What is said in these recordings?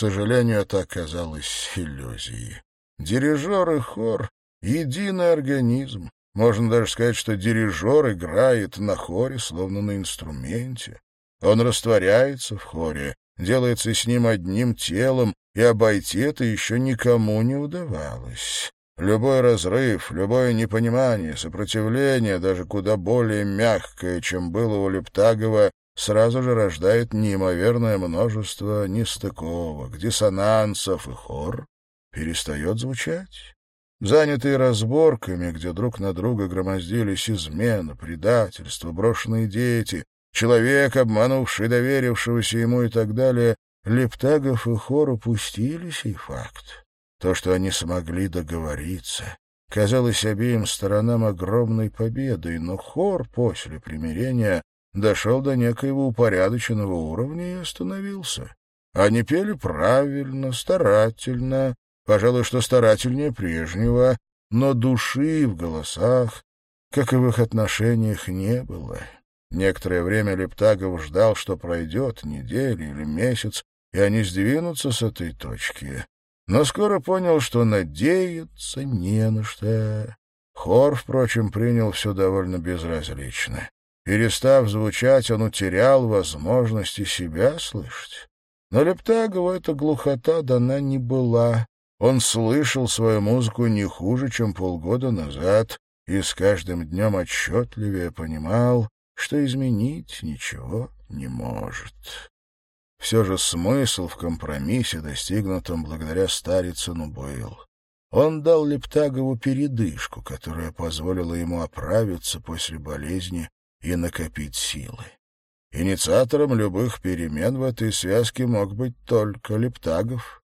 сожалению, это оказалось иллюзией. Дирижер и хор — единый организм. Можно даже сказать, что дирижер играет на хоре, словно на инструменте. Он растворяется в хоре, делается с ним одним телом, и обойти это еще никому не удавалось. Любой разрыв, любое непонимание, сопротивление, даже куда более мягкое, чем было у Лептагова, сразу же рождает неимоверное множество нестыковок, диссонансов, и хор перестает звучать. Занятые разборками, где друг на друга громоздились измена, предательство, брошенные дети, человек, обманувший доверившегося ему и так далее, Лептагов и хор упустили сей факт. То, что они смогли договориться, казалось обеим сторонам огромной победой, но хор после примирения дошел до некоего упорядоченного уровня и остановился. Они пели правильно, старательно, пожалуй, что старательнее прежнего, но души в голосах, как и в их отношениях, не было. Некоторое время Лептагов ждал, что пройдет неделя или месяц, и они сдвинутся с этой точки. Но скоро понял, что надеяться не на что. Хор, впрочем, принял все довольно безразлично. Перестав звучать, он утерял возможности себя слышать. Но Лептагову эта глухота дана не была. Он слышал свою музыку не хуже, чем полгода назад, и с каждым днем отчетливее понимал, что изменить ничего не может. Все же смысл в компромиссе, достигнутом благодаря Старицыну, был. Он дал Лептагову передышку, которая позволила ему оправиться после болезни и накопить силы. Инициатором любых перемен в этой связке мог быть только Лептагов.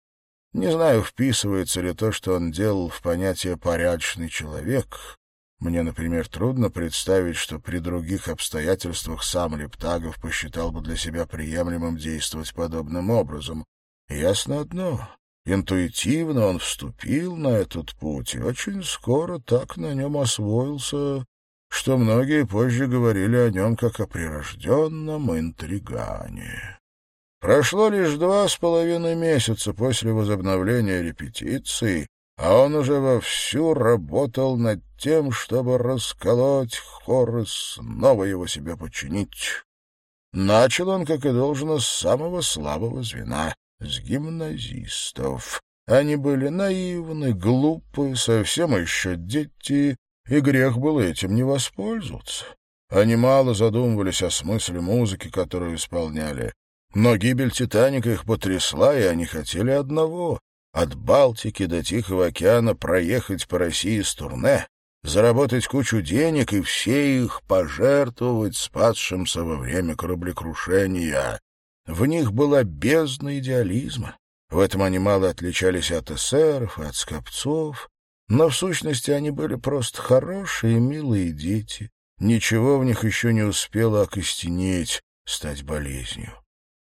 Не знаю, вписывается ли то, что он делал в понятие «порядочный человек», мне, например, трудно представить, что при других обстоятельствах сам Лептагов посчитал бы для себя приемлемым действовать подобным образом. Ясно одно. Интуитивно он вступил на этот путь и очень скоро так на нем освоился, что многие позже говорили о нем как о прирожденном интригане. Прошло лишь два с половиной месяца после возобновления репетиций, а он уже вовсю работал над тем, чтобы расколоть хор и снова его себе подчинить. Начал он, как и должно, с самого слабого звена, с гимназистов. Они были наивны, глупы, совсем еще дети, и грех было этим не воспользоваться. Они мало задумывались о смысле музыки, которую исполняли. Но гибель «Титаника» их потрясла, и они хотели одного от Балтики до Тихого океана проехать по России с турне, заработать кучу денег и все их пожертвовать спасшимся во время кораблекрушения. В них была бездна идеализма. В этом они мало отличались от эсеров и от скопцов, но в сущности они были просто хорошие милые дети. Ничего в них еще не успело окостенеть, стать болезнью.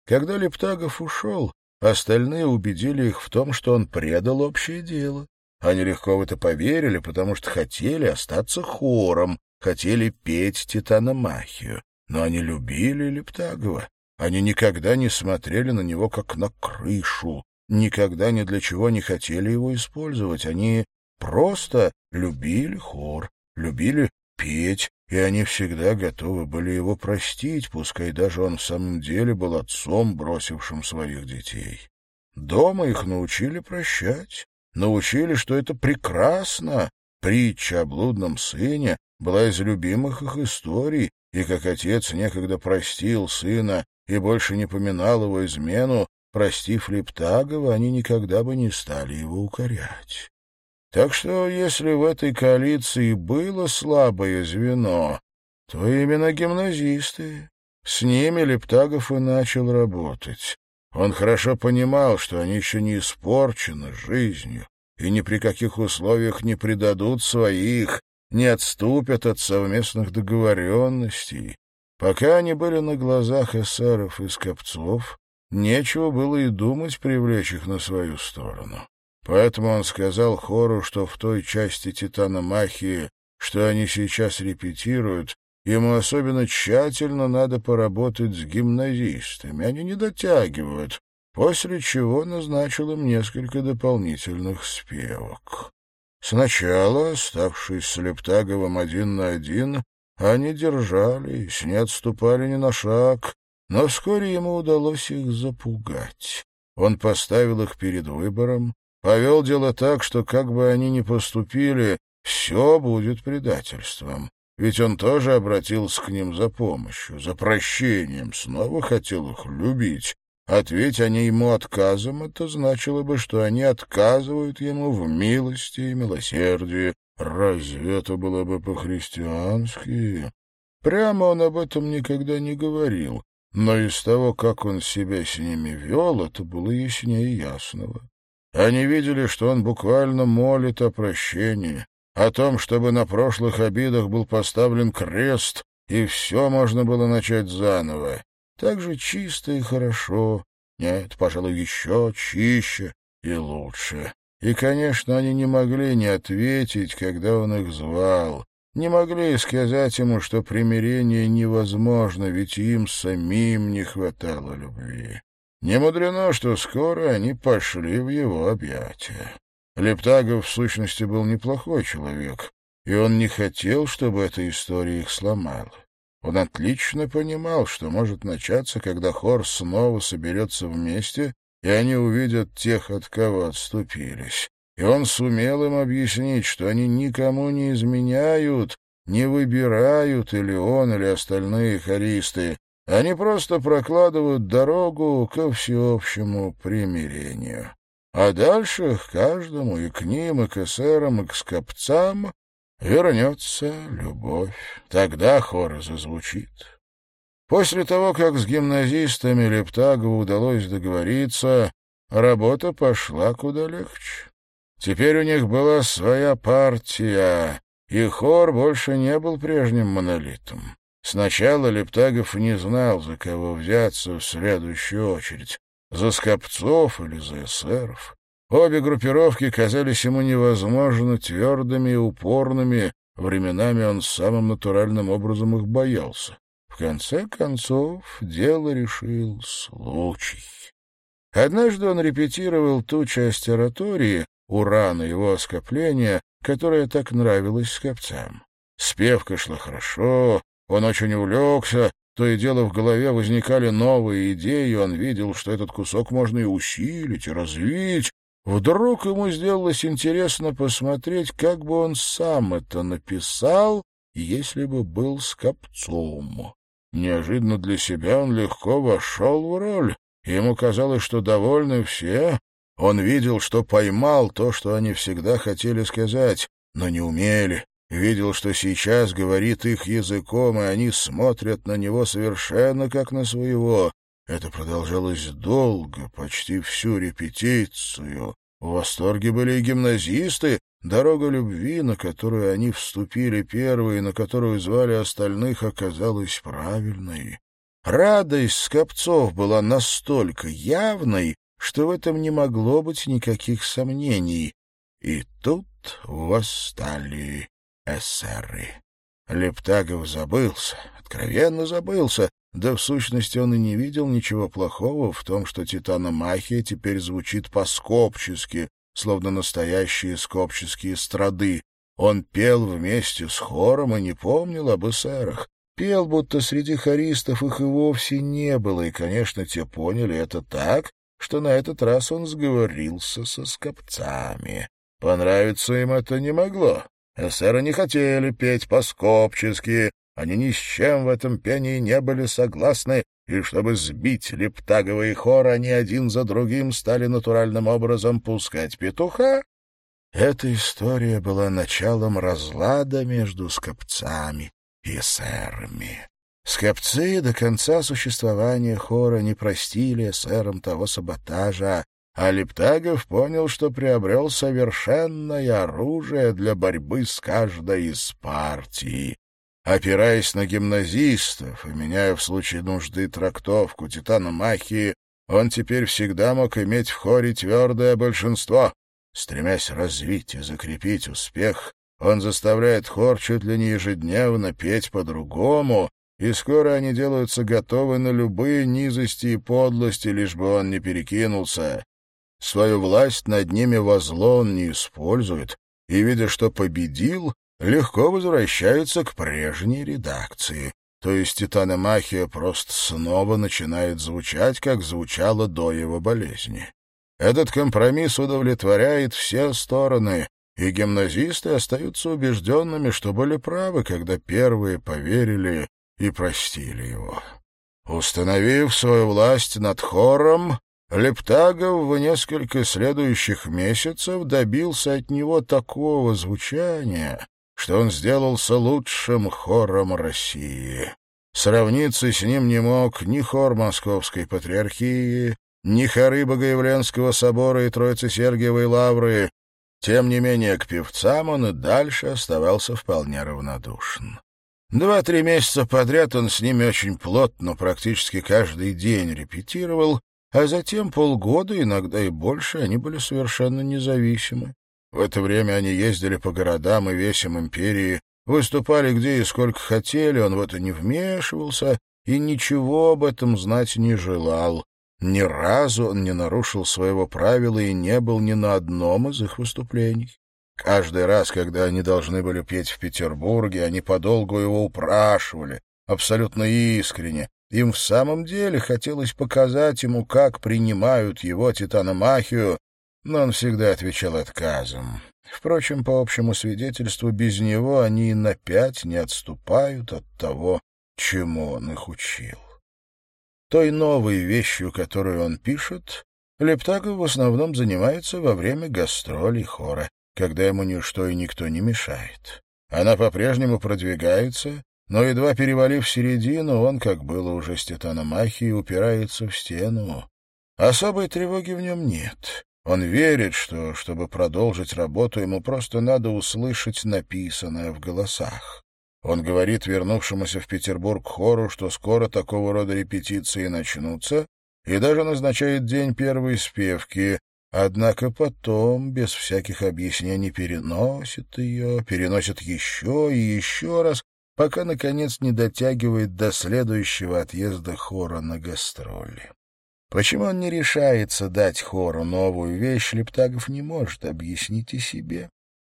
Когда Лептагов ушел, Остальные убедили их в том, что он предал общее дело. Они легко в это поверили, потому что хотели остаться хором, хотели петь Титаномахию. Но они любили Лептагова. Они никогда не смотрели на него как на крышу, никогда ни для чего не хотели его использовать. Они просто любили хор, любили петь, и они всегда готовы были его простить, пускай даже он в самом деле был отцом, бросившим своих детей. Дома их научили прощать, научили, что это прекрасно. Притча о блудном сыне была из любимых их историй, и как отец некогда простил сына и больше не поминал его измену, простив Лептагова, они никогда бы не стали его укорять. Так что, если в этой коалиции было слабое звено, то именно гимназисты. С ними Лептагов и начал работать. Он хорошо понимал, что они еще не испорчены жизнью и ни при каких условиях не предадут своих, не отступят от совместных договоренностей. Пока они были на глазах эсеров и скопцов, нечего было и думать привлечь их на свою сторону. Поэтому он сказал хору, что в той части «Титана Махии», что они сейчас репетируют, ему особенно тщательно надо поработать с гимназистами. Они не дотягивают, после чего назначил им несколько дополнительных спевок. Сначала, оставшись с Лептаговым один на один, они держались, не отступали ни на шаг, но вскоре ему удалось их запугать. Он поставил их перед выбором, повел дело так, что как бы они ни поступили, все будет предательством. Ведь он тоже обратился к ним за помощью, за прощением, снова хотел их любить. Ответь они ему отказом, это значило бы, что они отказывают ему в милости и милосердии. Разве это было бы по-христиански? Прямо он об этом никогда не говорил, но из того, как он себя с ними вел, это было яснее ясного. Они видели, что он буквально молит о прощении, о том, чтобы на прошлых обидах был поставлен крест, и все можно было начать заново так же чисто и хорошо, нет, пожалуй, еще чище и лучше. И, конечно, они не могли не ответить, когда он их звал, не могли сказать ему, что примирение невозможно, ведь им самим не хватало любви. Не мудрено, что скоро они пошли в его объятия. Лептагов, в сущности, был неплохой человек, и он не хотел, чтобы эта история их сломала. Он отлично понимал, что может начаться, когда хор снова соберется вместе, и они увидят тех, от кого отступились. И он сумел им объяснить, что они никому не изменяют, не выбирают или он, или остальные хористы. Они просто прокладывают дорогу ко всеобщему примирению. А дальше к каждому, и к ним, и к эсерам, и к скопцам Вернется любовь. Тогда хор зазвучит. После того, как с гимназистами Лептагову удалось договориться, работа пошла куда легче. Теперь у них была своя партия, и хор больше не был прежним монолитом. Сначала Лептагов не знал, за кого взяться в следующую очередь — за Скопцов или за эсеров. Обе группировки казались ему невозможно твердыми и упорными, временами он самым натуральным образом их боялся. В конце концов, дело решил случай. Однажды он репетировал ту часть оратории, урана его оскопления, которая так нравилась скопцам. Спевка шла хорошо, он очень увлекся, то и дело в голове возникали новые идеи, и он видел, что этот кусок можно и усилить, и развить, Вдруг ему сделалось интересно посмотреть, как бы он сам это написал, если бы был скопцом. Неожиданно для себя он легко вошел в роль. Ему казалось, что довольны все. Он видел, что поймал то, что они всегда хотели сказать, но не умели. Видел, что сейчас говорит их языком, и они смотрят на него совершенно как на своего. Это продолжалось долго, почти всю репетицию. В восторге были и гимназисты. Дорога любви, на которую они вступили первые, на которую звали остальных, оказалась правильной. Радость скопцов была настолько явной, что в этом не могло быть никаких сомнений. И тут восстали эсеры. Лептагов забылся, откровенно забылся, да в сущности он и не видел ничего плохого в том, что титаномахия теперь звучит по-скопчески, словно настоящие скопческие страды. Он пел вместе с хором и не помнил об эсерах. Пел, будто среди хористов их и вовсе не было, и, конечно, те поняли это так, что на этот раз он сговорился со скопцами. Понравиться им это не могло. Эсеры не хотели петь по-скопчески, они ни с чем в этом пении не были согласны, и чтобы сбить лептаговый хор, они один за другим стали натуральным образом пускать петуха. Эта история была началом разлада между скопцами и сэрами. Скопцы до конца существования хора не простили сэрам того саботажа, а Лептагов понял, что приобрел совершенное оружие для борьбы с каждой из партий. Опираясь на гимназистов и меняя в случае нужды трактовку Титана Махии, он теперь всегда мог иметь в хоре твердое большинство. Стремясь развить и закрепить успех, он заставляет хор чуть ли не ежедневно петь по-другому, и скоро они делаются готовы на любые низости и подлости, лишь бы он не перекинулся. Свою власть над ними во зло он не использует, и, видя, что победил, легко возвращается к прежней редакции. То есть титаномахия просто снова начинает звучать, как звучала до его болезни. Этот компромисс удовлетворяет все стороны, и гимназисты остаются убежденными, что были правы, когда первые поверили и простили его. Установив свою власть над хором, Лептагов в несколько следующих месяцев добился от него такого звучания, что он сделался лучшим хором России. Сравниться с ним не мог ни хор Московской Патриархии, ни хоры Богоявленского собора и Троицы Сергиевой Лавры. Тем не менее, к певцам он и дальше оставался вполне равнодушен. Два-три месяца подряд он с ними очень плотно, практически каждый день репетировал, а затем полгода, иногда и больше, они были совершенно независимы. В это время они ездили по городам и весям империи, выступали где и сколько хотели, он в это не вмешивался и ничего об этом знать не желал. Ни разу он не нарушил своего правила и не был ни на одном из их выступлений. Каждый раз, когда они должны были петь в Петербурге, они подолгу его упрашивали, абсолютно искренне. Им в самом деле хотелось показать ему, как принимают его титаномахию, но он всегда отвечал отказом. Впрочем, по общему свидетельству, без него они и на пять не отступают от того, чему он их учил. Той новой вещью, которую он пишет, Лептагов в основном занимается во время гастролей хора когда ему ничто и никто не мешает. Она по-прежнему продвигается, но, едва перевалив середину, он, как было уже с титаномахией, упирается в стену. Особой тревоги в нем нет. Он верит, что, чтобы продолжить работу, ему просто надо услышать написанное в голосах. Он говорит вернувшемуся в Петербург хору, что скоро такого рода репетиции начнутся, и даже назначает день первой спевки, Однако потом, без всяких объяснений, переносит ее, переносит еще и еще раз, пока, наконец, не дотягивает до следующего отъезда хора на гастроли. Почему он не решается дать хору новую вещь, Лептагов не может объяснить и себе.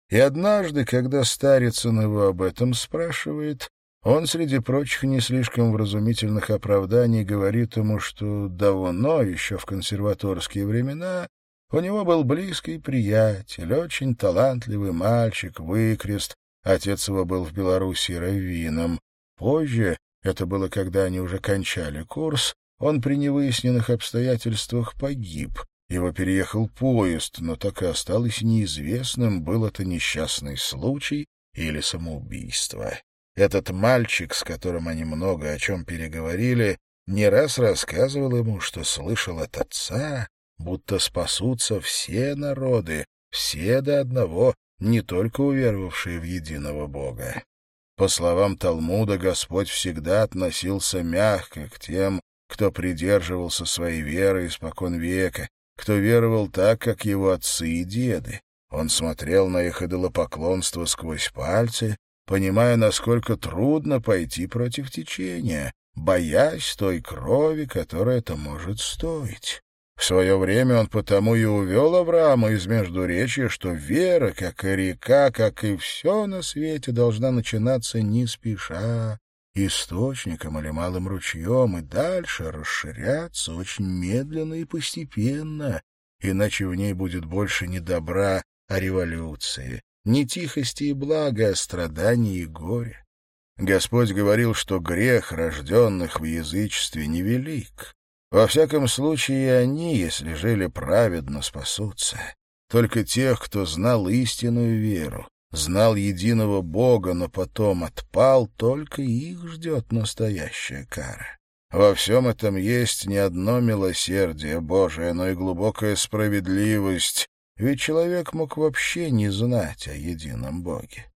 И однажды, когда Старицын его об этом спрашивает, он, среди прочих не слишком вразумительных оправданий, говорит ему, что давно, еще в консерваторские времена, у него был близкий приятель, очень талантливый мальчик, выкрест. Отец его был в Белоруссии раввином. Позже, это было когда они уже кончали курс, он при невыясненных обстоятельствах погиб. Его переехал поезд, но так и осталось неизвестным, был это несчастный случай или самоубийство. Этот мальчик, с которым они много о чем переговорили, не раз рассказывал ему, что слышал от отца, будто спасутся все народы, все до одного, не только уверовавшие в единого Бога. По словам Талмуда, Господь всегда относился мягко к тем, кто придерживался своей веры испокон века, кто веровал так, как его отцы и деды. Он смотрел на их идолопоклонство сквозь пальцы, понимая, насколько трудно пойти против течения, боясь той крови, которая это может стоить. В свое время он потому и увел Авраама из Междуречья, что вера, как и река, как и все на свете, должна начинаться не спеша, источником или малым ручьем, и дальше расширяться очень медленно и постепенно, иначе в ней будет больше не добра, а революции, не тихости и блага, а страданий и горя. Господь говорил, что грех рожденных в язычестве невелик, во всяком случае, они, если жили праведно, спасутся. Только тех, кто знал истинную веру, знал единого Бога, но потом отпал, только их ждет настоящая кара. Во всем этом есть не одно милосердие Божие, но и глубокая справедливость, ведь человек мог вообще не знать о едином Боге.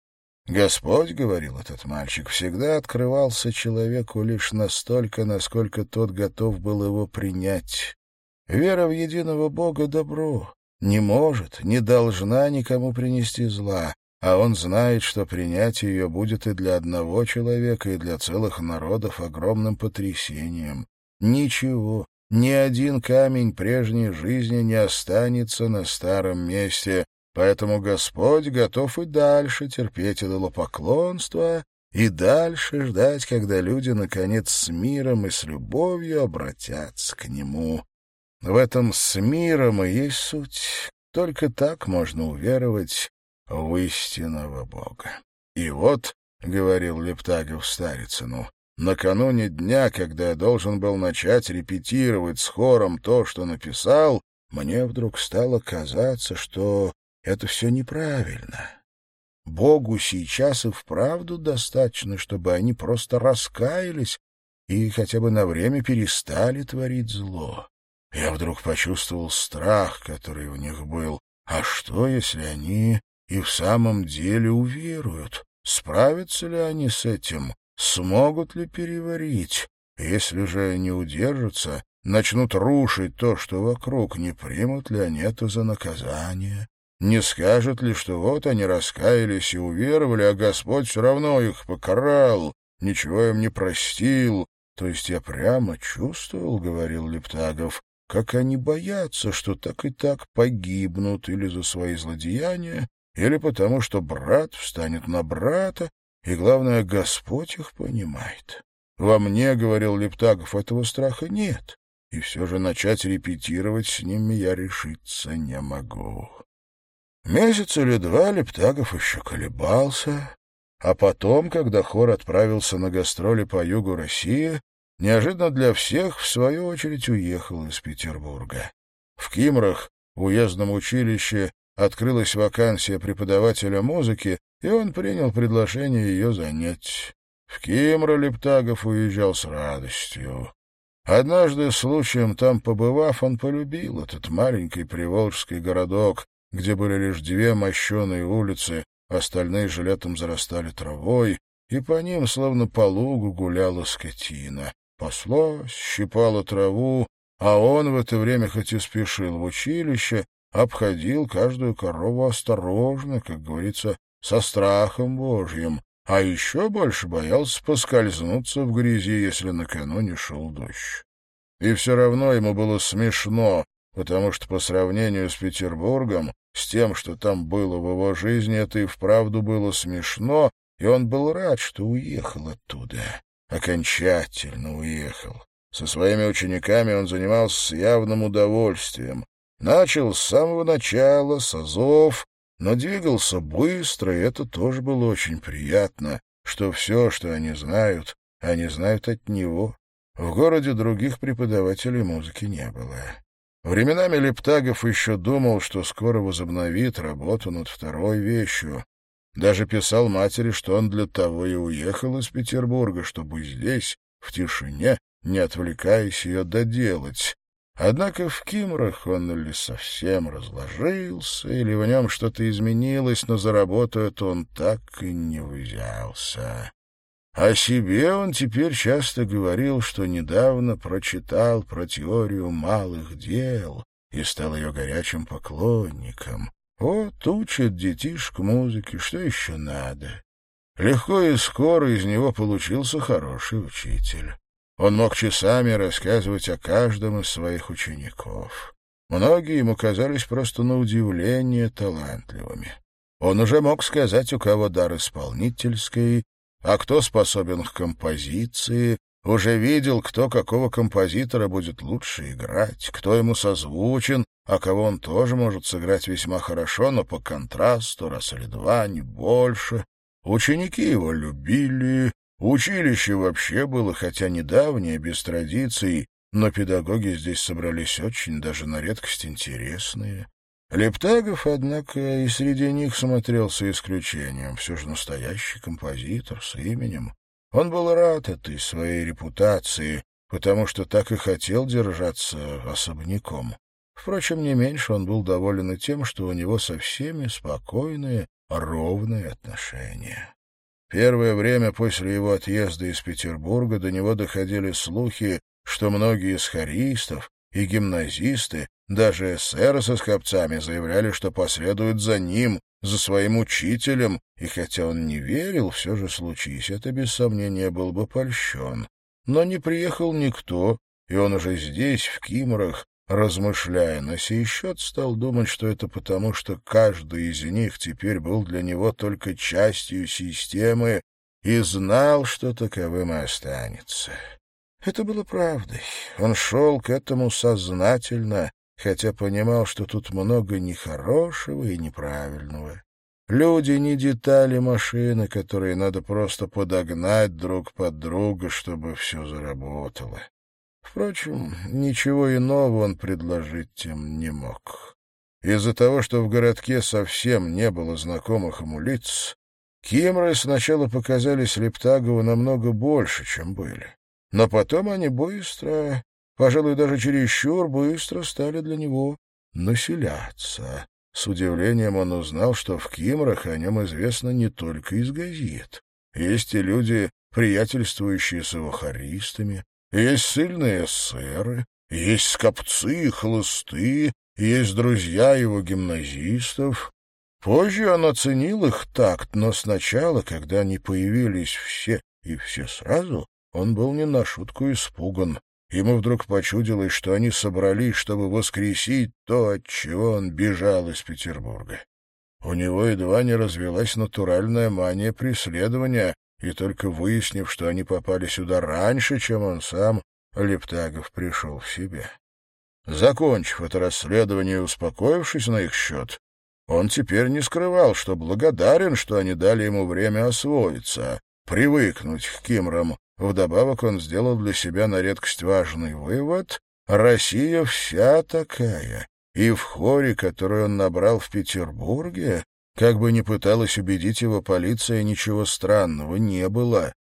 Господь, — говорил этот мальчик, — всегда открывался человеку лишь настолько, насколько тот готов был его принять. Вера в единого Бога — добро, не может, не должна никому принести зла. а он знает, что принятие ее будет и для одного человека, и для целых народов огромным потрясением. Ничего, ни один камень прежней жизни не останется на старом месте, поэтому Господь готов и дальше терпеть идолопоклонство и дальше ждать, когда люди, наконец, с миром и с любовью обратятся к Нему. В этом с миром и есть суть. Только так можно уверовать в истинного Бога. И вот, — говорил Лептагов Старицыну, — накануне дня, когда я должен был начать репетировать с хором то, что написал, мне вдруг стало казаться, что это все неправильно. Богу сейчас и вправду достаточно, чтобы они просто раскаялись и хотя бы на время перестали творить зло. Я вдруг почувствовал страх, который у них был. А что, если они и в самом деле уверуют? Справятся ли они с этим? Смогут ли переварить? Если же не удержатся, начнут рушить то, что вокруг, не примут ли они это за наказание? Не скажут ли, что вот они раскаялись и уверовали, а Господь все равно их покарал, ничего им не простил? То есть я прямо чувствовал, — говорил Лептагов, — как они боятся, что так и так погибнут или за свои злодеяния, или потому что брат встанет на брата, и, главное, Господь их понимает. Во мне, — говорил Лептагов, — этого страха нет, и все же начать репетировать с ними я решиться не могу. Месяц или два Лептагов еще колебался, а потом, когда хор отправился на гастроли по югу России, неожиданно для всех, в свою очередь, уехал из Петербурга. В Кимрах, уездном училище, открылась вакансия преподавателя музыки, и он принял предложение ее занять. В Кимра Лептагов уезжал с радостью. Однажды, случаем там побывав, он полюбил этот маленький приволжский городок, где были лишь две мощеные улицы, остальные же летом зарастали травой, и по ним, словно по лугу, гуляла скотина. Паслась, щипала траву, а он в это время хоть и спешил в училище, обходил каждую корову осторожно, как говорится, со страхом Божьим, а еще больше боялся поскользнуться в грязи, если накануне шел дождь. И все равно ему было смешно, потому что по сравнению с Петербургом, с тем, что там было в его жизни, это и вправду было смешно, и он был рад, что уехал оттуда. Окончательно уехал. Со своими учениками он занимался с явным удовольствием. Начал с самого начала, с азов, но двигался быстро, и это тоже было очень приятно, что все, что они знают, они знают от него. В городе других преподавателей музыки не было. Временами Лептагов еще думал, что скоро возобновит работу над второй вещью. Даже писал матери, что он для того и уехал из Петербурга, чтобы здесь, в тишине, не отвлекаясь ее доделать. Однако в Кимрах он или совсем разложился, или в нем что-то изменилось, но за работу эту он так и не взялся. О себе он теперь часто говорил, что недавно прочитал про теорию малых дел и стал ее горячим поклонником. Вот учит детишек музыки, что еще надо. Легко и скоро из него получился хороший учитель. Он мог часами рассказывать о каждом из своих учеников. Многие ему казались просто на удивление талантливыми. Он уже мог сказать, у кого дар исполнительский, а кто способен к композиции, уже видел, кто какого композитора будет лучше играть, кто ему созвучен, а кого он тоже может сыграть весьма хорошо, но по контрасту раз или два, не больше. Ученики его любили, Училище вообще было, хотя недавнее, без традиций, но педагоги здесь собрались очень, даже на редкость интересные. Лептагов, однако, и среди них смотрелся исключением. Все же настоящий композитор с именем. Он был рад этой своей репутации, потому что так и хотел держаться особняком. Впрочем, не меньше он был доволен и тем, что у него со всеми спокойные, ровные отношения. Первое время после его отъезда из Петербурга до него доходили слухи, что многие из хористов и гимназисты, даже эсеры со скопцами, заявляли, что последуют за ним, за своим учителем, и хотя он не верил, все же случись, это без сомнения был бы польщен. Но не приехал никто, и он уже здесь, в Кимрах, размышляя на сей счет, стал думать, что это потому, что каждый из них теперь был для него только частью системы и знал, что таковым и останется. Это было правдой. Он шел к этому сознательно, хотя понимал, что тут много нехорошего и неправильного. Люди не детали машины, которые надо просто подогнать друг под друга, чтобы все заработало. Впрочем, ничего иного он предложить тем не мог. Из-за того, что в городке совсем не было знакомых ему лиц, Кимры сначала показались Лептагову намного больше, чем были. Но потом они быстро, пожалуй, даже чересчур быстро стали для него населяться. С удивлением он узнал, что в Кимрах о нем известно не только из газет. Есть и люди, приятельствующие с авахаристами, есть сильные эсеры, есть скопцы и хлысты, есть друзья его гимназистов. Позже он оценил их такт, но сначала, когда они появились все и все сразу, он был не на шутку испуган. Ему вдруг почудилось, что они собрались, чтобы воскресить то, от чего он бежал из Петербурга. У него едва не развелась натуральная мания преследования, и только выяснив, что они попали сюда раньше, чем он сам, Лептагов пришел в себя. Закончив это расследование и успокоившись на их счет, он теперь не скрывал, что благодарен, что они дали ему время освоиться, привыкнуть к Кимрам, Вдобавок он сделал для себя на редкость важный вывод — Россия вся такая, и в хоре, который он набрал в Петербурге, как бы ни пыталась убедить его полиция, ничего странного не было.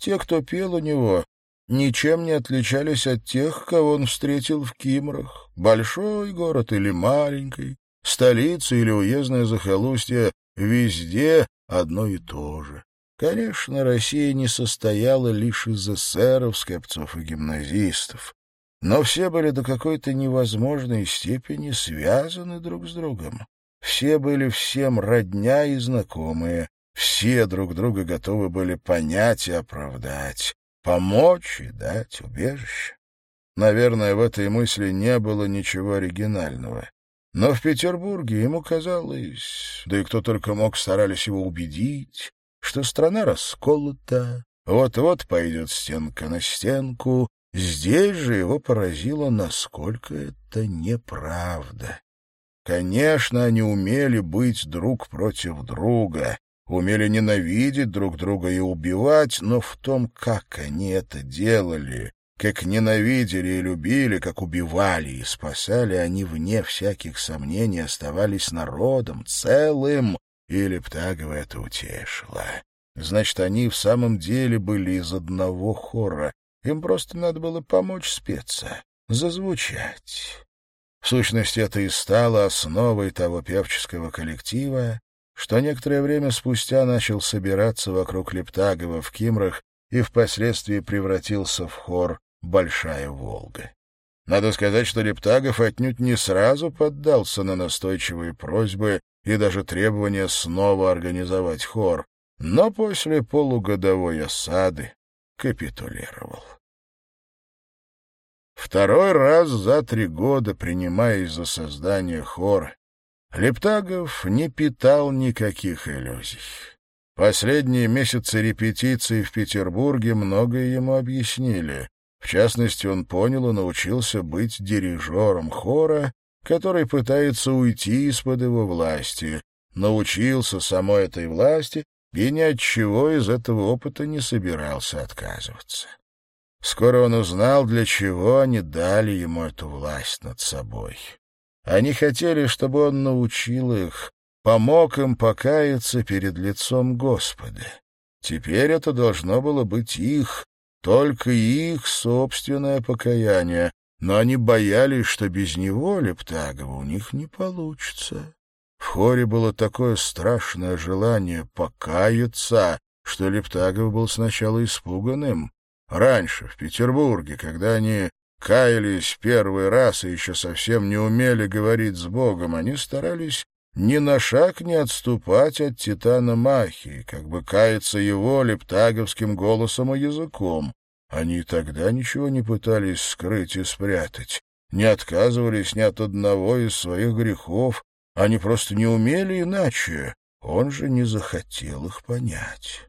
Те, кто пел у него, ничем не отличались от тех, кого он встретил в Кимрах. Большой город или маленький, столица или уездное захолустье — везде одно и то же. Конечно, Россия не состояла лишь из эсеров, скопцов и гимназистов, но все были до какой-то невозможной степени связаны друг с другом. Все были всем родня и знакомые, все друг друга готовы были понять и оправдать, помочь и дать убежище. Наверное, в этой мысли не было ничего оригинального. Но в Петербурге ему казалось, да и кто только мог старались его убедить, что страна расколота, вот-вот пойдет стенка на стенку. Здесь же его поразило, насколько это неправда. Конечно, они умели быть друг против друга, умели ненавидеть друг друга и убивать, но в том, как они это делали, как ненавидели и любили, как убивали и спасали, они, вне всяких сомнений, оставались народом, целым, и Лептагова это утешило. Значит, они в самом деле были из одного хора. Им просто надо было помочь спеться, зазвучать. В сущности, это и стало основой того певческого коллектива, что некоторое время спустя начал собираться вокруг Лептагова в Кимрах и впоследствии превратился в хор «Большая Волга». Надо сказать, что Лептагов отнюдь не сразу поддался на настойчивые просьбы и даже требование снова организовать хор, но после полугодовой осады капитулировал. Второй раз за три года, принимаясь за создание хора, Лептагов не питал никаких иллюзий. Последние месяцы репетиций в Петербурге многое ему объяснили. В частности, он понял и научился быть дирижером хора который пытается уйти из-под его власти, научился самой этой власти и ни от чего из этого опыта не собирался отказываться. Скоро он узнал, для чего они дали ему эту власть над собой. Они хотели, чтобы он научил их, помог им покаяться перед лицом Господа. Теперь это должно было быть их, только их собственное покаяние, но они боялись, что без него, Лептагова, у них не получится. В хоре было такое страшное желание покаяться, что Лептагов был сначала испуганным. Раньше, в Петербурге, когда они каялись первый раз и еще совсем не умели говорить с Богом, они старались ни на шаг не отступать от Титана Махи, как бы каяться его лептаговским голосом и языком. Они тогда ничего не пытались скрыть и спрятать, не отказывались ни от одного из своих грехов, они просто не умели иначе, он же не захотел их понять.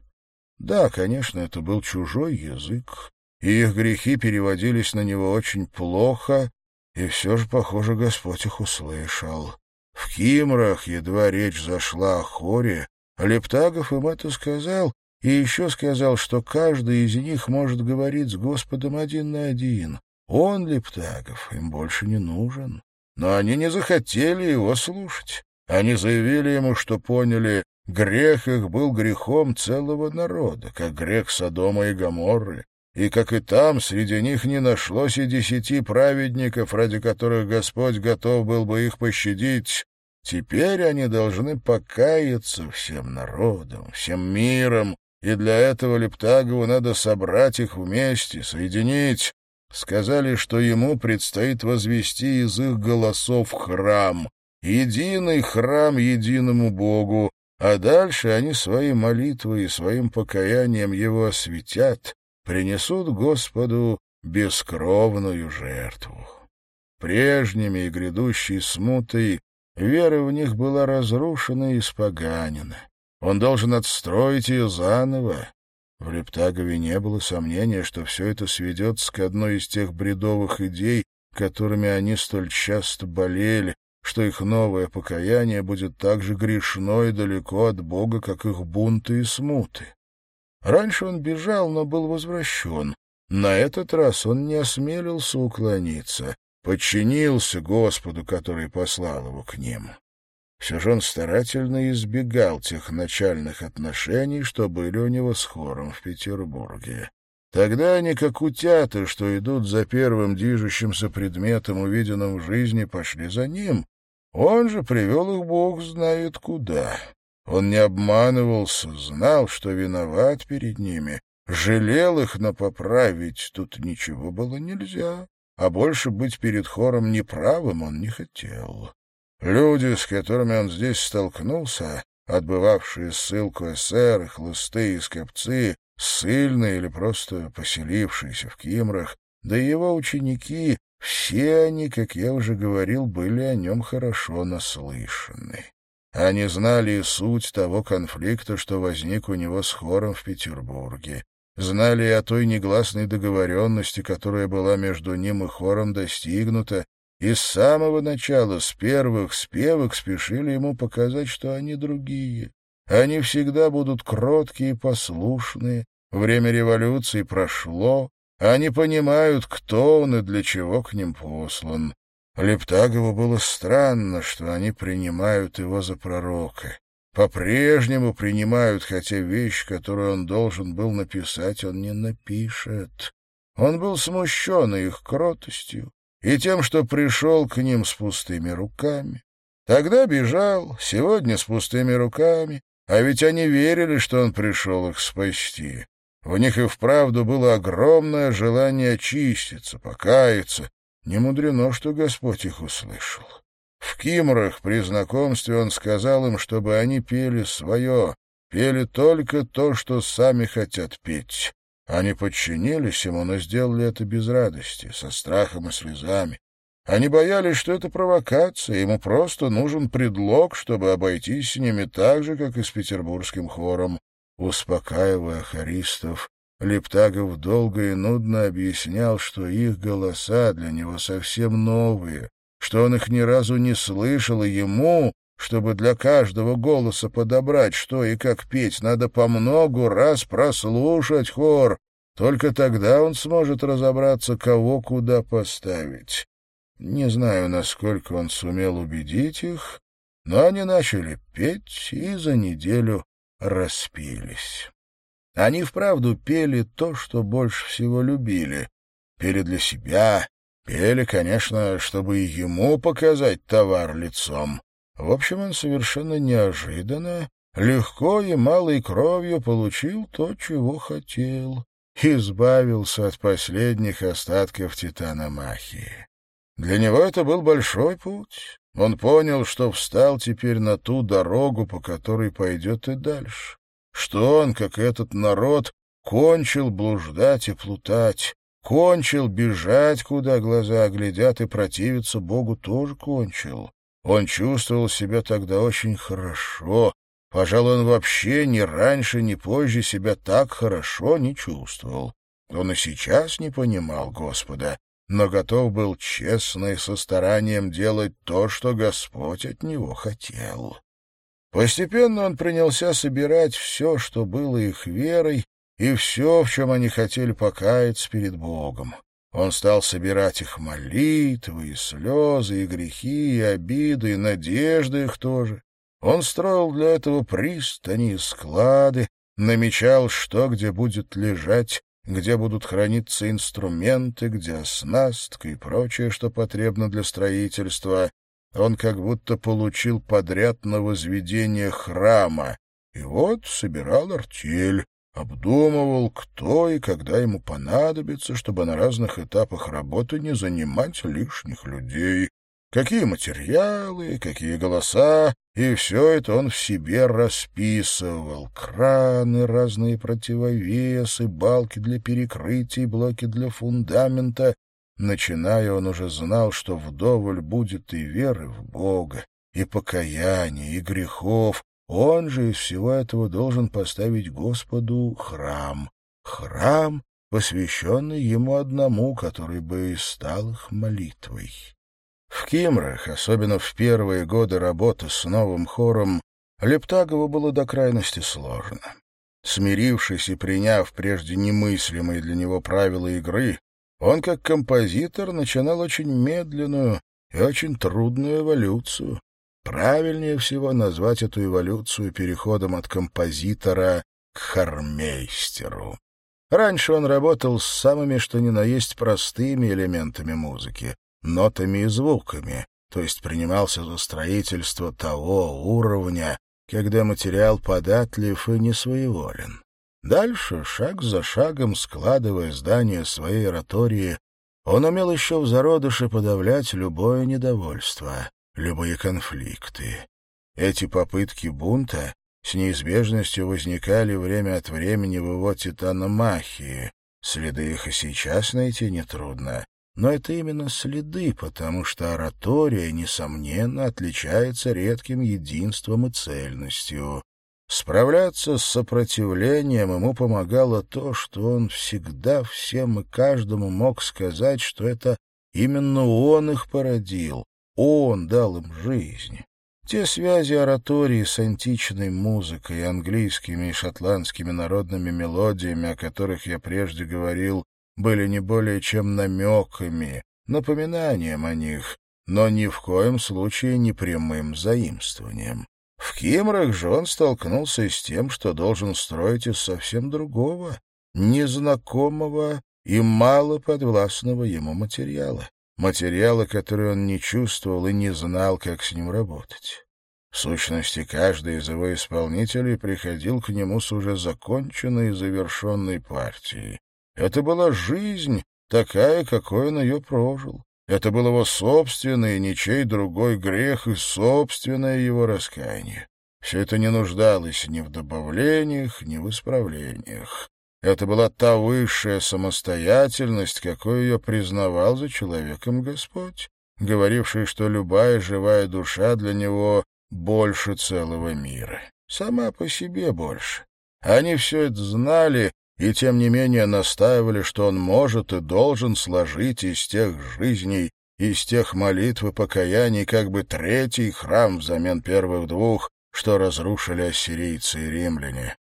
Да, конечно, это был чужой язык, и их грехи переводились на него очень плохо, и все же, похоже, Господь их услышал. В Кимрах едва речь зашла о хоре, Лептагов им это сказал, и еще сказал, что каждый из них может говорить с Господом один на один. Он, Лептагов, им больше не нужен. Но они не захотели его слушать. Они заявили ему, что поняли, грех их был грехом целого народа, как грех Содома и Гоморры, и как и там среди них не нашлось и десяти праведников, ради которых Господь готов был бы их пощадить, Теперь они должны покаяться всем народом, всем миром, и для этого Лептагову надо собрать их вместе, соединить. Сказали, что ему предстоит возвести из их голосов храм, единый храм единому Богу, а дальше они своей молитвой и своим покаянием его осветят, принесут Господу бескровную жертву. Прежними и грядущей смутой Вера в них была разрушена и испоганена. Он должен отстроить ее заново. В Лептагове не было сомнения, что все это сведется к одной из тех бредовых идей, которыми они столь часто болели, что их новое покаяние будет так же грешно и далеко от Бога, как их бунты и смуты. Раньше он бежал, но был возвращен. На этот раз он не осмелился уклониться подчинился Господу, который послал его к ним. Все же он старательно избегал тех начальных отношений, что были у него с хором в Петербурге. Тогда они, как утята, что идут за первым движущимся предметом, увиденным в жизни, пошли за ним. Он же привел их Бог знает куда. Он не обманывался, знал, что виноват перед ними, жалел их, но поправить тут ничего было нельзя а больше быть перед хором неправым он не хотел. Люди, с которыми он здесь столкнулся, отбывавшие ссылку эсеры, хлысты и скопцы, ссыльные или просто поселившиеся в Кимрах, да и его ученики, все они, как я уже говорил, были о нем хорошо наслышаны. Они знали и суть того конфликта, что возник у него с хором в Петербурге знали и о той негласной договоренности, которая была между ним и хором достигнута, и с самого начала, с первых спевок, спешили ему показать, что они другие. Они всегда будут кроткие и послушные. Время революции прошло. Они понимают, кто он и для чего к ним послан. Лептагову было странно, что они принимают его за пророка по-прежнему принимают, хотя вещь, которую он должен был написать, он не напишет. Он был смущен их кротостью и тем, что пришел к ним с пустыми руками. Тогда бежал, сегодня с пустыми руками, а ведь они верили, что он пришел их спасти. В них и вправду было огромное желание очиститься, покаяться. Не мудрено, что Господь их услышал. В Кимрах при знакомстве он сказал им, чтобы они пели свое, пели только то, что сами хотят петь. Они подчинились ему, но сделали это без радости, со страхом и слезами. Они боялись, что это провокация, ему просто нужен предлог, чтобы обойтись с ними так же, как и с петербургским хором. Успокаивая хористов, Лептагов долго и нудно объяснял, что их голоса для него совсем новые, что он их ни разу не слышал, и ему, чтобы для каждого голоса подобрать, что и как петь, надо по многу раз прослушать хор. Только тогда он сможет разобраться, кого куда поставить. Не знаю, насколько он сумел убедить их, но они начали петь и за неделю распились. Они вправду пели то, что больше всего любили. Пели для себя, Пели, конечно, чтобы и ему показать товар лицом. В общем, он совершенно неожиданно, легко и малой кровью получил то, чего хотел. Избавился от последних остатков титана Махии. Для него это был большой путь. Он понял, что встал теперь на ту дорогу, по которой пойдет и дальше. Что он, как этот народ, кончил блуждать и плутать, кончил бежать, куда глаза глядят, и противиться Богу тоже кончил. Он чувствовал себя тогда очень хорошо. Пожалуй, он вообще ни раньше, ни позже себя так хорошо не чувствовал. Он и сейчас не понимал Господа, но готов был честно и со старанием делать то, что Господь от него хотел. Постепенно он принялся собирать все, что было их верой, и все, в чем они хотели покаяться перед Богом. Он стал собирать их молитвы, и слезы, и грехи, и обиды, и надежды их тоже. Он строил для этого пристани и склады, намечал, что где будет лежать, где будут храниться инструменты, где оснастка и прочее, что потребно для строительства. Он как будто получил подряд на возведение храма, и вот собирал артель, обдумывал, кто и когда ему понадобится, чтобы на разных этапах работы не занимать лишних людей, какие материалы, какие голоса, и все это он в себе расписывал. Краны, разные противовесы, балки для перекрытий, блоки для фундамента. Начиная, он уже знал, что вдоволь будет и веры в Бога, и покаяния, и грехов, он же из всего этого должен поставить Господу храм. Храм, посвященный ему одному, который бы и стал их молитвой. В Кимрах, особенно в первые годы работы с новым хором, Лептагову было до крайности сложно. Смирившись и приняв прежде немыслимые для него правила игры, он, как композитор, начинал очень медленную и очень трудную эволюцию, Правильнее всего назвать эту эволюцию переходом от композитора к хормейстеру. Раньше он работал с самыми что ни на есть простыми элементами музыки, нотами и звуками, то есть принимался за строительство того уровня, когда материал податлив и несвоеволен. Дальше, шаг за шагом, складывая здание своей оратории, он умел еще в зародыше подавлять любое недовольство любые конфликты. Эти попытки бунта с неизбежностью возникали время от времени в его титаномахии. Следы их и сейчас найти нетрудно. Но это именно следы, потому что оратория, несомненно, отличается редким единством и цельностью. Справляться с сопротивлением ему помогало то, что он всегда всем и каждому мог сказать, что это именно он их породил, он дал им жизнь. Те связи оратории с античной музыкой, английскими и шотландскими народными мелодиями, о которых я прежде говорил, были не более чем намеками, напоминанием о них, но ни в коем случае не прямым заимствованием. В Кимрах же он столкнулся с тем, что должен строить из совсем другого, незнакомого и мало подвластного ему материала материала, который он не чувствовал и не знал, как с ним работать. В сущности, каждый из его исполнителей приходил к нему с уже законченной и завершенной партией. Это была жизнь, такая, какой он ее прожил. Это был его собственный, ничей другой грех и собственное его раскаяние. Все это не нуждалось ни в добавлениях, ни в исправлениях. Это была та высшая самостоятельность, какой ее признавал за человеком Господь, говоривший, что любая живая душа для него больше целого мира. Сама по себе больше. Они все это знали и, тем не менее, настаивали, что он может и должен сложить из тех жизней, из тех молитв и покаяний как бы третий храм взамен первых двух, что разрушили ассирийцы и римляне.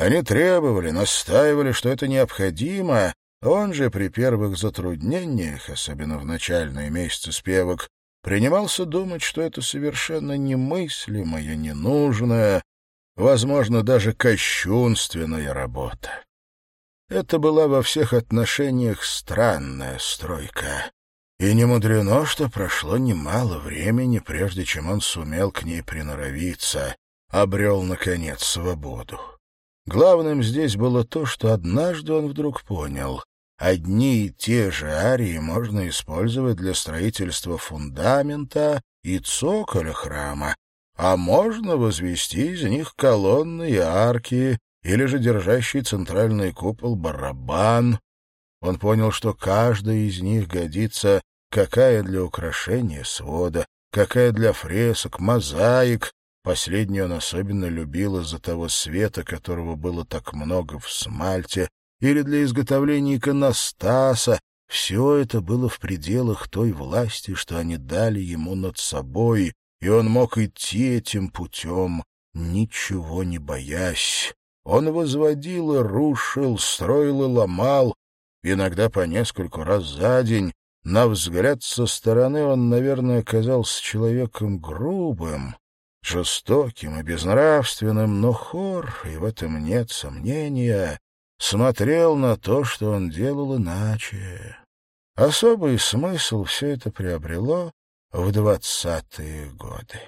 Они требовали, настаивали, что это необходимо, он же при первых затруднениях, особенно в начальные месяцы спевок, принимался думать, что это совершенно немыслимая, ненужная, возможно, даже кощунственная работа. Это была во всех отношениях странная стройка. И не мудрено, что прошло немало времени, прежде чем он сумел к ней приноровиться, обрел, наконец, свободу. Главным здесь было то, что однажды он вдруг понял. Одни и те же арии можно использовать для строительства фундамента и цоколя храма, а можно возвести из них колонны и арки, или же держащий центральный купол барабан. Он понял, что каждая из них годится какая для украшения свода, какая для фресок, мозаик. Последнюю он особенно любил из-за того света, которого было так много в смальте, или для изготовления иконостаса. Все это было в пределах той власти, что они дали ему над собой, и он мог идти этим путем, ничего не боясь. Он возводил и рушил, строил и ломал, иногда по нескольку раз за день. На взгляд со стороны он, наверное, казался человеком грубым, жестоким и безнравственным, но хор, и в этом нет сомнения, смотрел на то, что он делал иначе. Особый смысл все это приобрело в двадцатые годы.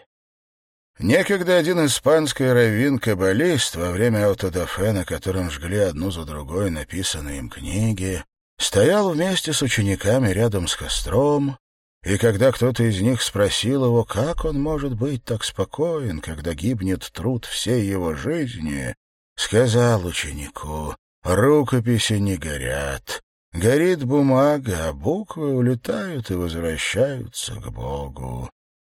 Некогда один испанский раввин-каббалист во время аутодафе, на котором жгли одну за другой написанные им книги, стоял вместе с учениками рядом с костром, и когда кто-то из них спросил его, как он может быть так спокоен, когда гибнет труд всей его жизни, сказал ученику, рукописи не горят, горит бумага, а буквы улетают и возвращаются к Богу.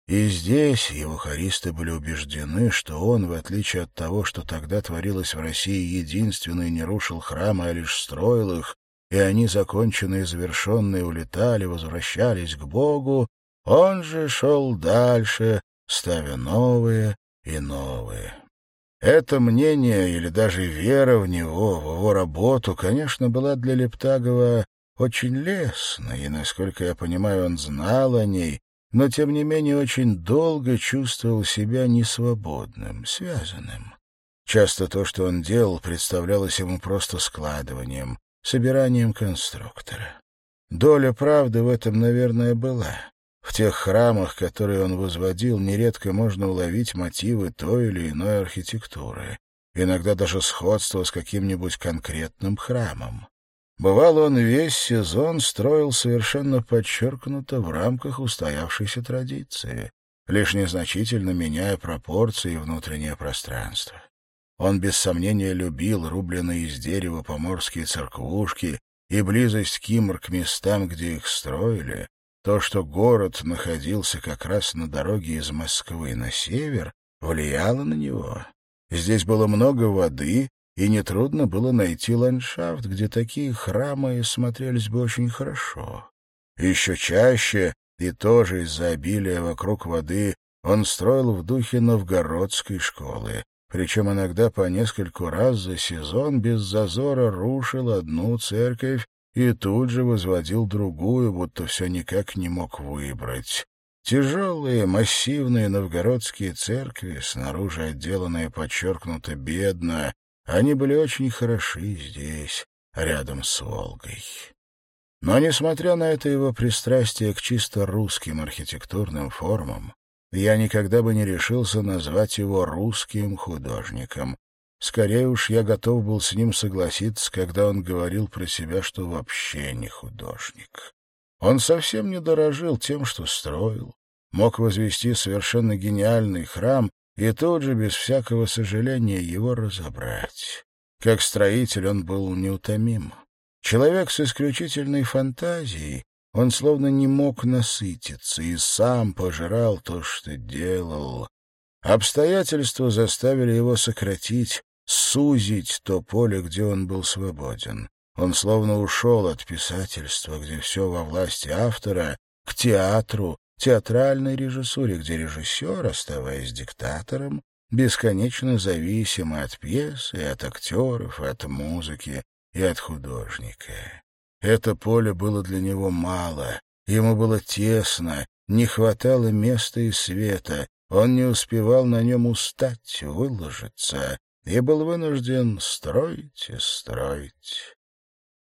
И здесь его хористы были убеждены, что он, в отличие от того, что тогда творилось в России, единственный не рушил храмы, а лишь строил их, и они, законченные и завершенные, улетали, возвращались к Богу, он же шел дальше, ставя новые и новые. Это мнение или даже вера в него, в его работу, конечно, была для Лептагова очень лестной, и, насколько я понимаю, он знал о ней, но, тем не менее, очень долго чувствовал себя несвободным, связанным. Часто то, что он делал, представлялось ему просто складыванием, собиранием конструктора. Доля правды в этом, наверное, была. В тех храмах, которые он возводил, нередко можно уловить мотивы той или иной архитектуры, иногда даже сходство с каким-нибудь конкретным храмом. Бывало, он весь сезон строил совершенно подчеркнуто в рамках устоявшейся традиции, лишь незначительно меняя пропорции и внутреннее пространство. Он без сомнения любил рубленные из дерева поморские церквушки и близость Кимр к местам, где их строили, то, что город находился как раз на дороге из Москвы на север, влияло на него. Здесь было много воды, и нетрудно было найти ландшафт, где такие храмы смотрелись бы очень хорошо. Еще чаще, и тоже из-за обилия вокруг воды, он строил в духе новгородской школы, причем иногда по нескольку раз за сезон без зазора рушил одну церковь и тут же возводил другую, будто все никак не мог выбрать. Тяжелые, массивные новгородские церкви, снаружи отделанные подчеркнуто бедно, они были очень хороши здесь, рядом с Волгой. Но, несмотря на это его пристрастие к чисто русским архитектурным формам, я никогда бы не решился назвать его русским художником. Скорее уж я готов был с ним согласиться, когда он говорил про себя, что вообще не художник. Он совсем не дорожил тем, что строил, мог возвести совершенно гениальный храм и тут же, без всякого сожаления, его разобрать. Как строитель он был неутомим. Человек с исключительной фантазией, он словно не мог насытиться и сам пожирал то, что делал. Обстоятельства заставили его сократить, сузить то поле, где он был свободен. Он словно ушел от писательства, где все во власти автора, к театру, театральной режиссуре, где режиссер, оставаясь диктатором, бесконечно зависим от пьесы, от актеров, от музыки и от художника. Это поле было для него мало, ему было тесно, не хватало места и света, он не успевал на нем устать, выложиться, и был вынужден строить и строить.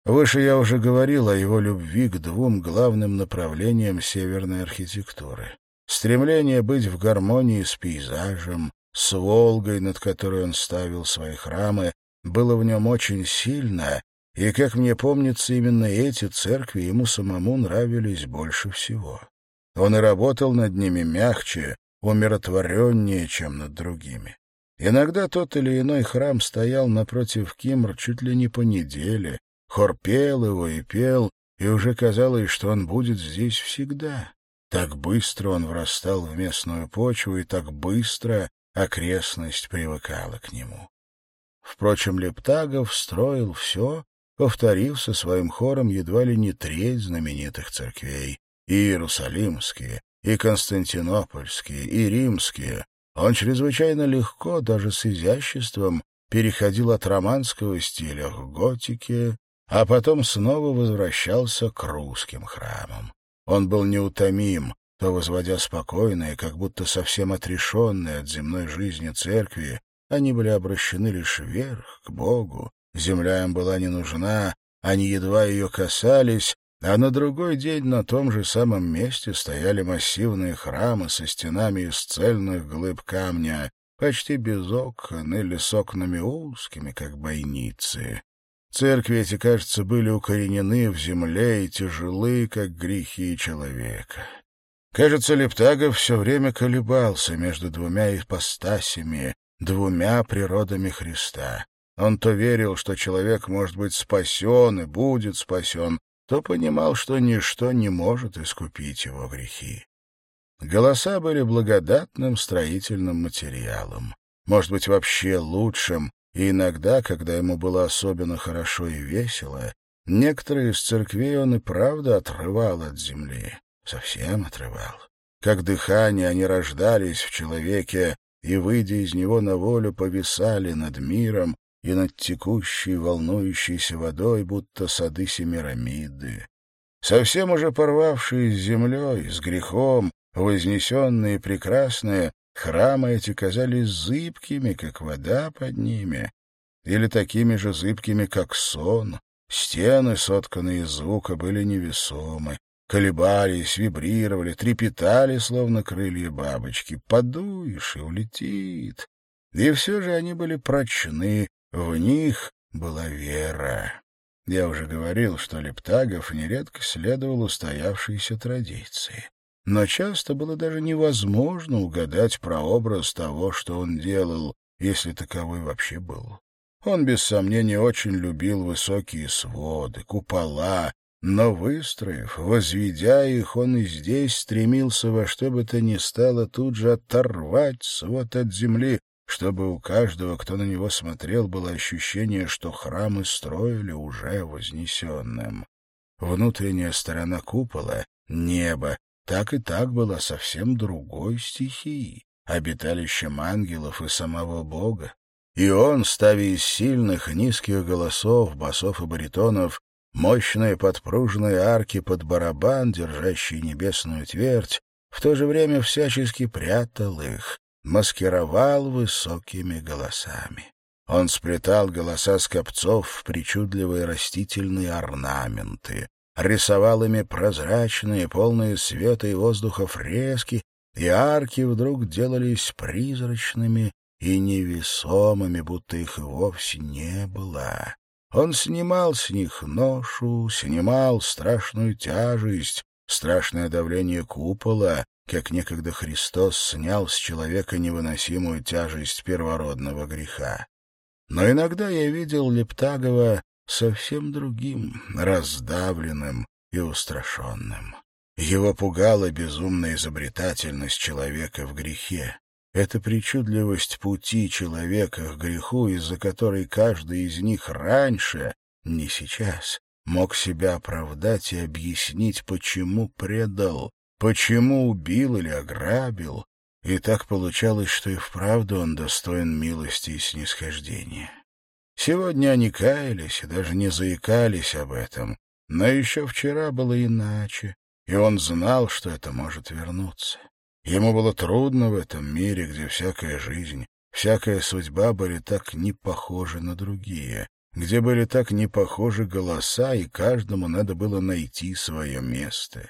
Выше я уже говорил о его любви к двум главным направлениям северной архитектуры. Стремление быть в гармонии с пейзажем, с Волгой, над которой он ставил свои храмы, было в нем очень сильно, и, как мне помнится, именно эти церкви ему самому нравились больше всего. Он и работал над ними мягче, умиротвореннее, чем над другими. Иногда тот или иной храм стоял напротив Кимр чуть ли не по неделе, хор пел его и пел, и уже казалось, что он будет здесь всегда. Так быстро он врастал в местную почву, и так быстро окрестность привыкала к нему. Впрочем, Лептагов строил все, повторив со своим хором едва ли не треть знаменитых церквей — и Иерусалимские, и Константинопольские, и Римские. Он чрезвычайно легко, даже с изяществом, переходил от романского стиля к готике, а потом снова возвращался к русским храмам. Он был неутомим, то возводя спокойные, как будто совсем отрешенные от земной жизни церкви, они были обращены лишь вверх, к Богу, земля им была не нужна, они едва ее касались, а на другой день на том же самом месте стояли массивные храмы со стенами из цельных глыб камня, почти без окон или с окнами узкими, как бойницы. Церкви эти, кажется, были укоренены в земле и тяжелы, как грехи человека. Кажется, Лептагов все время колебался между двумя ипостасями, двумя природами Христа. Он то верил, что человек может быть спасен и будет спасен, то понимал, что ничто не может искупить его грехи. Голоса были благодатным строительным материалом, может быть, вообще лучшим, и иногда, когда ему было особенно хорошо и весело, некоторые из церквей он и правда отрывал от земли, совсем отрывал. Как дыхание они рождались в человеке и, выйдя из него на волю, повисали над миром и над текущей, волнующейся водой, будто сады Семирамиды. Совсем уже порвавшие с землей, с грехом, вознесенные прекрасные, Храмы эти казались зыбкими, как вода под ними, или такими же зыбкими, как сон. Стены, сотканные из звука, были невесомы, колебались, вибрировали, трепетали, словно крылья бабочки. Подуешь и улетит. И все же они были прочны, в них была вера. Я уже говорил, что Лептагов нередко следовал устоявшейся традиции но часто было даже невозможно угадать прообраз того, что он делал, если таковой вообще был. Он, без сомнения, очень любил высокие своды, купола, но, выстроив, возведя их, он и здесь стремился во что бы то ни стало тут же оторвать свод от земли, чтобы у каждого, кто на него смотрел, было ощущение, что храмы строили уже вознесенным. Внутренняя сторона купола — небо, так и так была совсем другой стихией, обиталищем ангелов и самого Бога. И он, ставя из сильных низких голосов, басов и баритонов, мощные подпружные арки под барабан, держащий небесную твердь, в то же время всячески прятал их, маскировал высокими голосами. Он сплетал голоса скопцов в причудливые растительные орнаменты, рисовал ими прозрачные, полные света и воздуха фрески, и арки вдруг делались призрачными и невесомыми, будто их вовсе не было. Он снимал с них ношу, снимал страшную тяжесть, страшное давление купола, как некогда Христос снял с человека невыносимую тяжесть первородного греха. Но иногда я видел Лептагова совсем другим, раздавленным и устрашенным. Его пугала безумная изобретательность человека в грехе. Эта причудливость пути человека к греху, из-за которой каждый из них раньше, не сейчас, мог себя оправдать и объяснить, почему предал, почему убил или ограбил, и так получалось, что и вправду он достоин милости и снисхождения. Сегодня они каялись и даже не заикались об этом, но еще вчера было иначе, и он знал, что это может вернуться. Ему было трудно в этом мире, где всякая жизнь, всякая судьба были так не похожи на другие, где были так не похожи голоса, и каждому надо было найти свое место.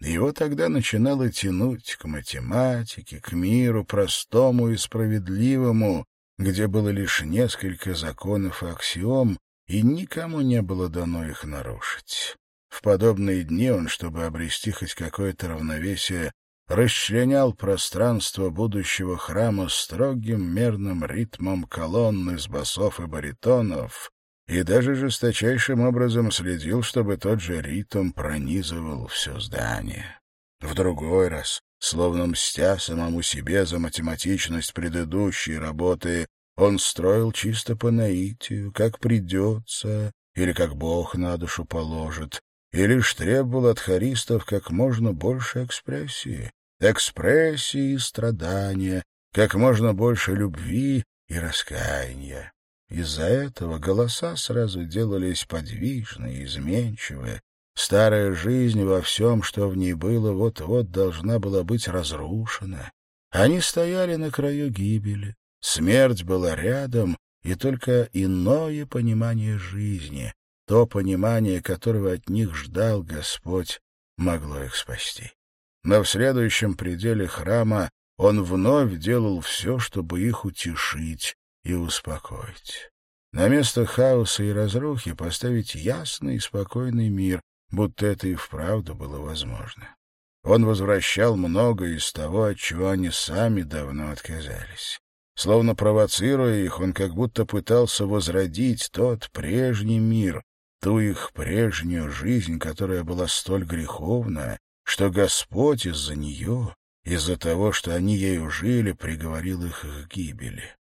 Его тогда начинало тянуть к математике, к миру простому и справедливому, где было лишь несколько законов и аксиом, и никому не было дано их нарушить. В подобные дни он, чтобы обрести хоть какое-то равновесие, расчленял пространство будущего храма строгим мерным ритмом колонн из басов и баритонов и даже жесточайшим образом следил, чтобы тот же ритм пронизывал все здание. В другой раз, словно мстя самому себе за математичность предыдущей работы, он строил чисто по наитию, как придется или как Бог на душу положит, и лишь требовал от хористов как можно больше экспрессии, экспрессии и страдания, как можно больше любви и раскаяния. Из-за этого голоса сразу делались подвижные, изменчивые. Старая жизнь во всем, что в ней было, вот-вот должна была быть разрушена. Они стояли на краю гибели. Смерть была рядом, и только иное понимание жизни, то понимание, которого от них ждал Господь, могло их спасти. Но в следующем пределе храма он вновь делал все, чтобы их утешить и успокоить. На место хаоса и разрухи поставить ясный и спокойный мир, будто это и вправду было возможно. Он возвращал многое из того, от чего они сами давно отказались. Словно провоцируя их, он как будто пытался возродить тот прежний мир, ту их прежнюю жизнь, которая была столь греховна, что Господь из-за нее, из-за того, что они ею жили, приговорил их к гибели.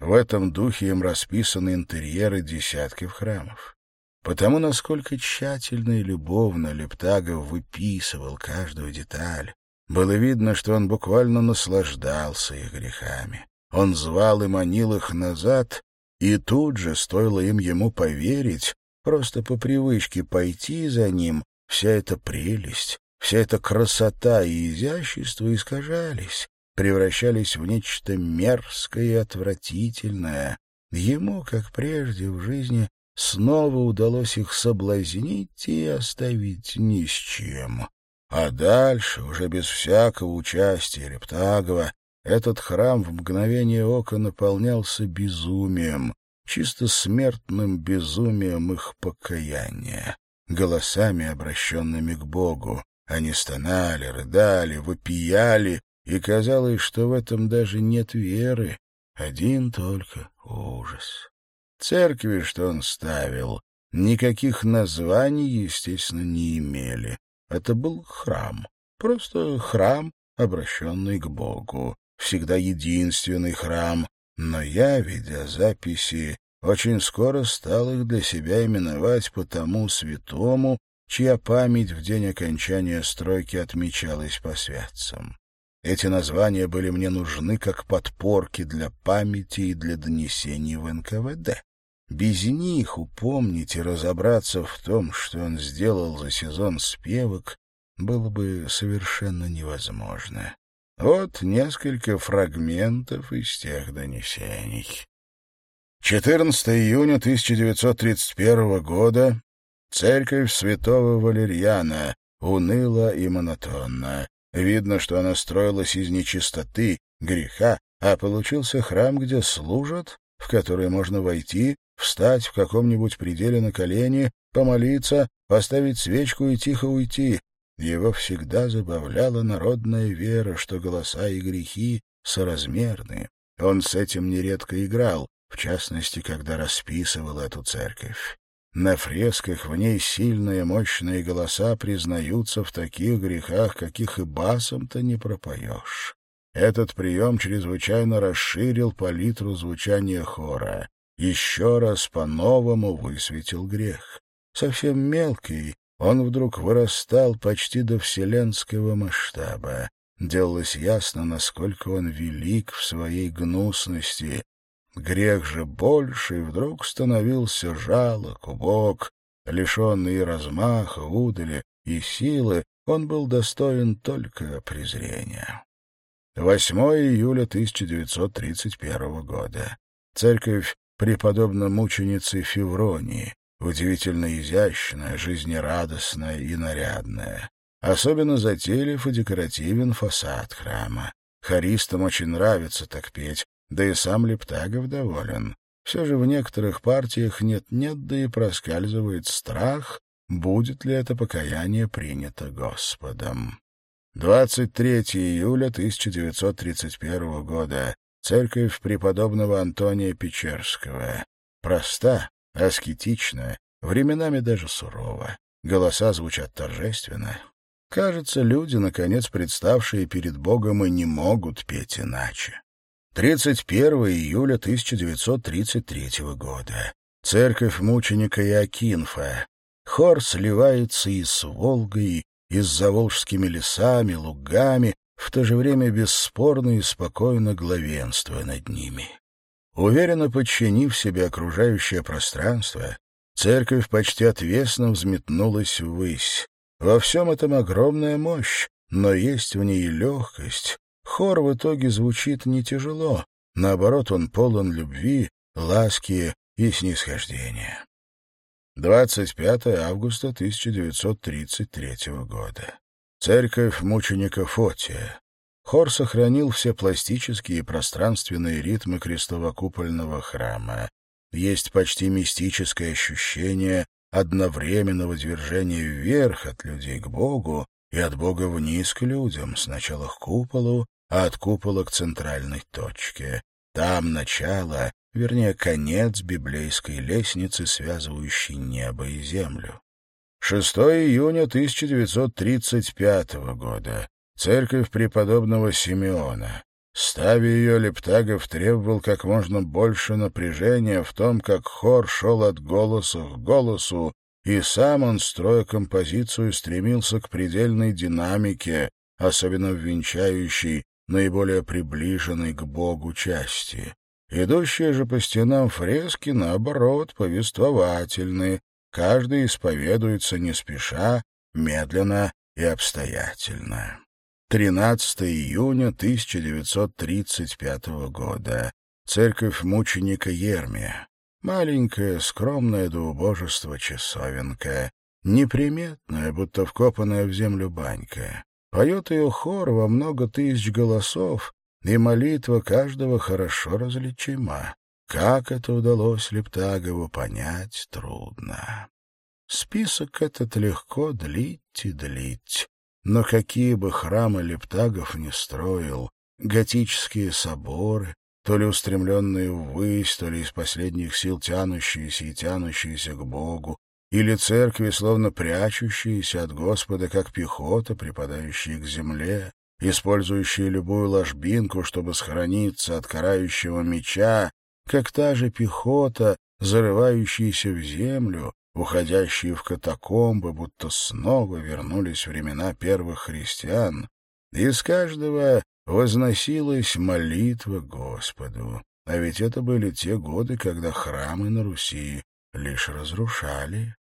В этом духе им расписаны интерьеры десятков храмов. Потому, насколько тщательно и любовно Лептагов выписывал каждую деталь, было видно, что он буквально наслаждался их грехами. Он звал и манил их назад, и тут же, стоило им ему поверить, просто по привычке пойти за ним, вся эта прелесть, вся эта красота и изящество искажались, превращались в нечто мерзкое и отвратительное. Ему, как прежде в жизни, снова удалось их соблазнить и оставить ни с чем. А дальше, уже без всякого участия Рептагова, этот храм в мгновение ока наполнялся безумием, чисто смертным безумием их покаяния, голосами, обращенными к Богу. Они стонали, рыдали, вопияли, и казалось, что в этом даже нет веры, один только ужас. Церкви, что он ставил, никаких названий, естественно, не имели. Это был храм, просто храм, обращенный к Богу, всегда единственный храм, но я, видя записи, очень скоро стал их для себя именовать по тому святому, чья память в день окончания стройки отмечалась по святцам. Эти названия были мне нужны как подпорки для памяти и для донесений в НКВД. Без них упомнить и разобраться в том, что он сделал за сезон спевок, было бы совершенно невозможно. Вот несколько фрагментов из тех донесений. 14 июня 1931 года. Церковь святого Валерьяна. Уныло и монотонно. Видно, что она строилась из нечистоты, греха, а получился храм, где служат, в который можно войти, встать в каком-нибудь пределе на колени, помолиться, поставить свечку и тихо уйти. Его всегда забавляла народная вера, что голоса и грехи соразмерны. Он с этим нередко играл, в частности, когда расписывал эту церковь. На фресках в ней сильные мощные голоса признаются в таких грехах, каких и басом-то не пропоешь. Этот прием чрезвычайно расширил палитру звучания хора. Еще раз по-новому высветил грех. Совсем мелкий, он вдруг вырастал почти до вселенского масштаба. Делалось ясно, насколько он велик в своей гнусности, Грех же больше вдруг становился жалок, убог, лишенный размаха, удали и силы, он был достоин только презрения. 8 июля 1931 года. Церковь преподобно-мученицы Февронии, удивительно изящная, жизнерадостная и нарядная. Особенно затейлив и декоративен фасад храма. Хористам очень нравится так петь, да и сам Лептагов доволен. Все же в некоторых партиях нет-нет, да и проскальзывает страх, будет ли это покаяние принято Господом. 23 июля 1931 года. Церковь преподобного Антония Печерского. Проста, аскетична, временами даже сурова. Голоса звучат торжественно. Кажется, люди, наконец представшие перед Богом, и не могут петь иначе. 31 июля 1933 года. Церковь мученика Иокинфа. Хор сливается и с Волгой, и с заволжскими лесами, лугами, в то же время бесспорно и спокойно главенствуя над ними. Уверенно подчинив себе окружающее пространство, церковь почти отвесно взметнулась ввысь. Во всем этом огромная мощь, но есть в ней легкость. Хор в итоге звучит не тяжело, наоборот, он полон любви, ласки и снисхождения. 25 августа 1933 года. Церковь мученика Фотия. Хор сохранил все пластические и пространственные ритмы крестовокупольного храма. Есть почти мистическое ощущение одновременного движения вверх от людей к Богу и от Бога вниз к людям, сначала к куполу, от купола к центральной точке. Там начало, вернее, конец библейской лестницы, связывающей небо и землю. 6 июня 1935 года. Церковь преподобного Симеона. Ставя ее, Лептагов требовал как можно больше напряжения в том, как хор шел от голоса к голосу, и сам он, строя композицию, стремился к предельной динамике, особенно в венчающей, наиболее приближенной к Богу части. Идущие же по стенам фрески, наоборот, повествовательны, каждый исповедуется не спеша, медленно и обстоятельно. 13 июня 1935 года. Церковь мученика Ермия. Маленькая, скромная до убожества часовенка, неприметная, будто вкопанная в землю банька. Поет ее хор во много тысяч голосов, и молитва каждого хорошо различима. Как это удалось Лептагову понять, трудно. Список этот легко длить и длить. Но какие бы храмы Лептагов не строил, готические соборы, то ли устремленные ввысь, то ли из последних сил тянущиеся и тянущиеся к Богу, или церкви, словно прячущиеся от Господа, как пехота, припадающие к земле, использующие любую ложбинку, чтобы сохраниться от карающего меча, как та же пехота, зарывающаяся в землю, уходящие в катакомбы, будто снова вернулись времена первых христиан, из каждого возносилась молитва Господу. А ведь это были те годы, когда храмы на Руси лишь разрушали.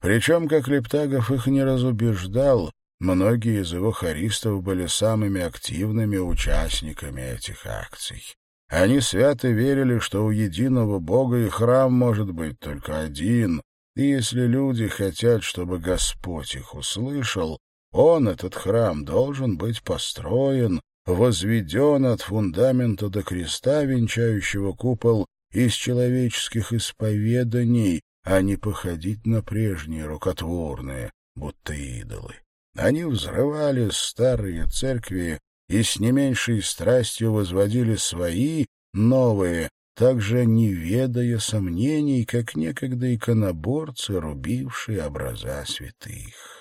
Причем, как Лептагов их не разубеждал, многие из его хористов были самыми активными участниками этих акций. Они свято верили, что у единого Бога и храм может быть только один, и если люди хотят, чтобы Господь их услышал, он, этот храм, должен быть построен, возведен от фундамента до креста, венчающего купол, из человеческих исповеданий, а не походить на прежние рукотворные, будто идолы. Они взрывали старые церкви и с не меньшей страстью возводили свои, новые, также не ведая сомнений, как некогда иконоборцы, рубившие образа святых.